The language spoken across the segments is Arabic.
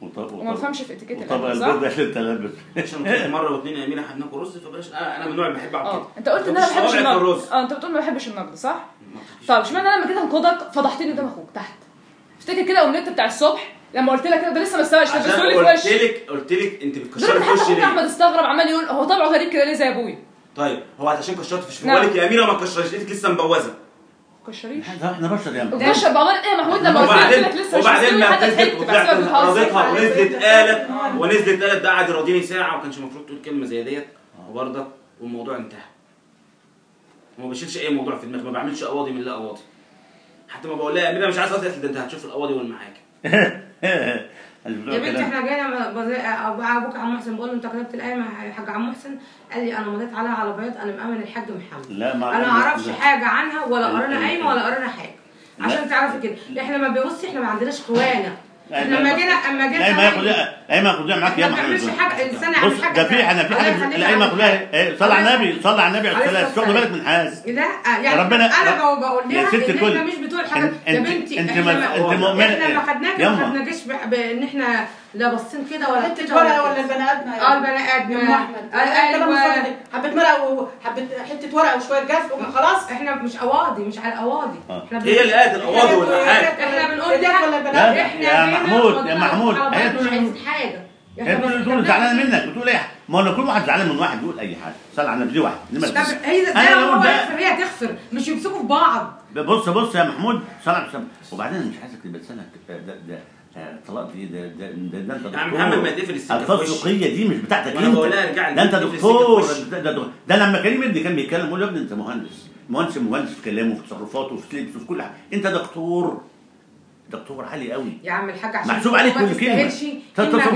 وطب وما بفهمش في اتيكيت الاكل البيض صح؟ ده اللي انت لابس عشان قلت مرة واثنين يا أميرة إحنا بناكل رز فبلاش. أنا أنا من النوع اللي بحب اقعد آه. كده. أنت قلت إن أنا ما بحبش النقد آه أنت بتقول ما بحبش النقد صح؟ طب اشمعنى أنا لما جيت أنقدك فضحتني قدام أخوك تحت؟ افتكر كده اومليت بتاع الصبح لما قلت لك كده ده لسه ما استواش عشان تبصوا لي في قلت وشي. لك قلت لك أنت بتكشري لدرجه في وشي أخوك أحمد ليه؟ استغرب عمال يقول هو طبعه غريب كده ليه زي ابويا طيب هو عشان كشرت في وشي نعم. يا أميرة ما لقيتك لسه مبوزة. كشريش إحنا بشر يا محمود وكشر بأمانة إيه يا محمود لما قلت وبعدين لك لسه وبعدين ما ضحكت وطلعت رضيتها ونزلت قالت ونزلت قالت ده قعد يراضيني ساعة وما كانش المفروض تقول كلمة زي ديت. وبرضه والموضوع انتهى. وما بشيلش أي موضوع في دماغي ما بعملش قواضي من لا قواضي. حتى ما بقول لها يا أميرة مش عايز قصدي قالت لي ده أنت هتشوف القواضي والمحاكم يا بنتي إحنا جينا أبوك عم محسن بقول له أنت كتبت القايمة يا حاج عم محسن قال لي أنا مضيت عليها على بياض أنا مأمن الحاج محمد. لا ما أنا ما أعرفش. حاجة عنها ولا ال- قايمة ولا قرينا حاجة. عشان تعرفي كده إحنا ما بيبصي إحنا ما عندناش خوانه لما. جينا اما جينا الايمه كلها الايمه كلها معاك يا بنعملش محمود حاجة انسان بص ده في أنا في حاجة كلها حاجة. إيه، صلى على النبي صلى على النبي عليه الصلاة والسلام بالك من حاجة لا يعني ربنا- أنا بقول يا لها ست إن الكل. إحنا مش بتوع حاجة يا بنتي انت إحنا انت مؤمنه إحنا ما خدناك ما ب- بان إحنا لا باصين كده ولا حتة ورقة ولا. البني آدم؟ آه البني آدم يا ام أحمد. آه، أيوه. حبه مرقة وحبه حتة ورقة وشوية جاف خلاص إحنا مش قواضي مش على قواضي آه. إحنا هي اللي قالت القواضي والمحاكم إحنا بنقول ده ولا البنات لا، إحنا يا محمود، يا محمود، هي مش تقول- عايزين حاجة. هي تقول تقول زعلانة منك بتقول إيه؟ ما هو كل واحد زعلان من واحد يقول أي حاجة. صلى على النبي دي واحد مجلس. هي ده هو يغفر هي تغفر مش يمسكوا في بعض. بص بص يا محمود صلى على وبعدين مش عايزك تبقى لسانك ده ده طلاق دي ده ده ده, ده انت يا عم دكتور. محمد ما تقفل السكه في فقهيه دي مش بتاعتك. انت ده انت دكتور. في. ده, ده, ده, ده لما كريم ابني كان بيتكلم بقول له يا ابني انت مهندس. مهندس مهندس في كلامه وفي تصرفاته وفي لبسه وفي كل حاجة. انت دكتور. دكتور عالي قوي. يا عم الحاج عشان محسوب عليك كل كلمة. تستاهلش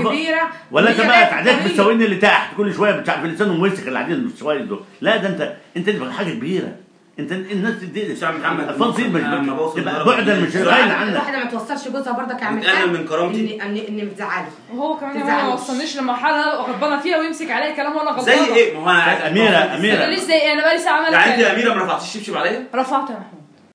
كبيرة ولا انت بقى تعداد. بالسواقين اللي تحت. كل شوية مش عارف لسانه موسخ اللي قاعدين السواقين دول. لا ده انت انت حاجة كبيرة. انت الناس تدي مش عم محمد الفاظ دي مش تبقى بعدا إن مش عنك الواحده ما توصلش جوزها برضك يعمل بتقلل من كرامتي؟ ان ان ان بتزعلي. وهو كمان ما. وصلنيش لمرحلة أنا غضبانه فيها ويمسك عليا كلام وأنا غضبانه زي إيه؟ ما هو أنا أميرة، أميرة. أنا ليه إزاي أنا بقالي ساعة عمالة يعني أنت. أميرة ما رفعتيش الشبشب عليا؟ رفعت يا محمود